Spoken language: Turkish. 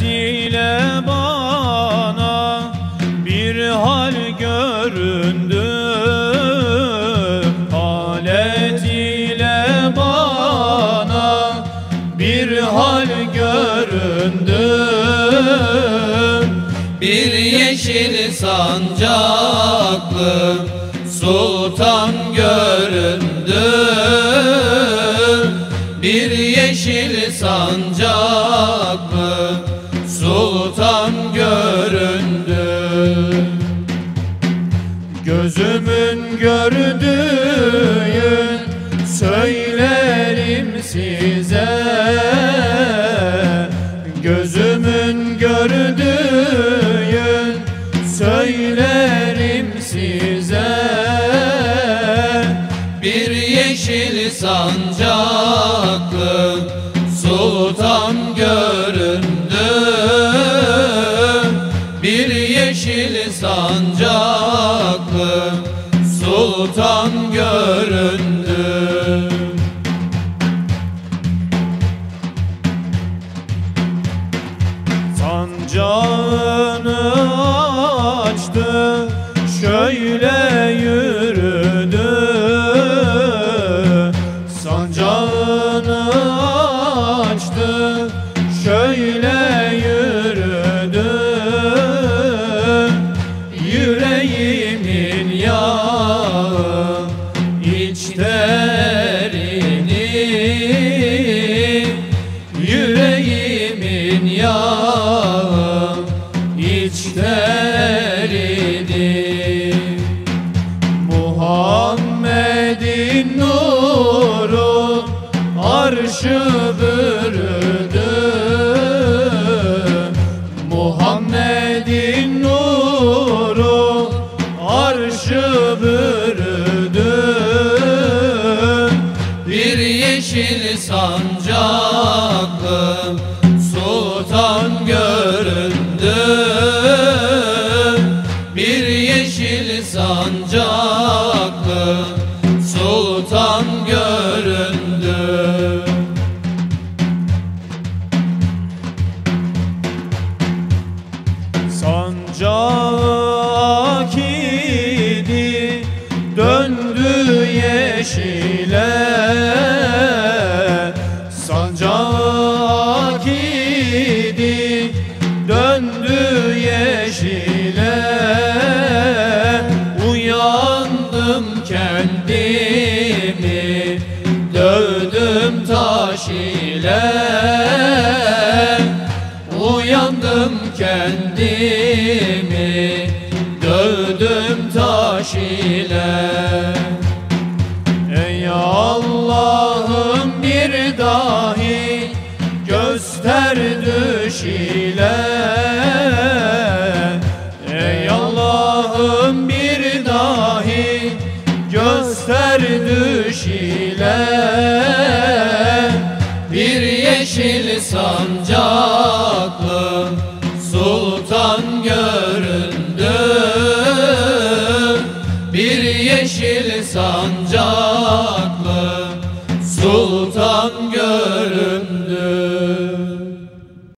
ile bana bir hal göründü. Halet ile bana bir hal göründü. Bir yeşil sancaklı sultan göründü sultan göründü. Gözümün gördüğün söylerim size. Gözümün gördüğün söylerim size. Bir yeşil sancaklı sultan göründü. Sancağını yeşil sancaklı sultan göründü. Bir yeşil sancaklı sultan göründü Sancak idi döndü yeşile. Sancak idi döndü yeşile. Uyandım kendimi dövdüm taş ile kendimi Dövdüm taş ile. Ey Allah'ım bir dahi Göster düş ile. Ey Allah'ım bir dahi Göster düş ile. Bir yeşil sancaklı Sultan göründü. Bir yeşil sancaklı Sultan göründü.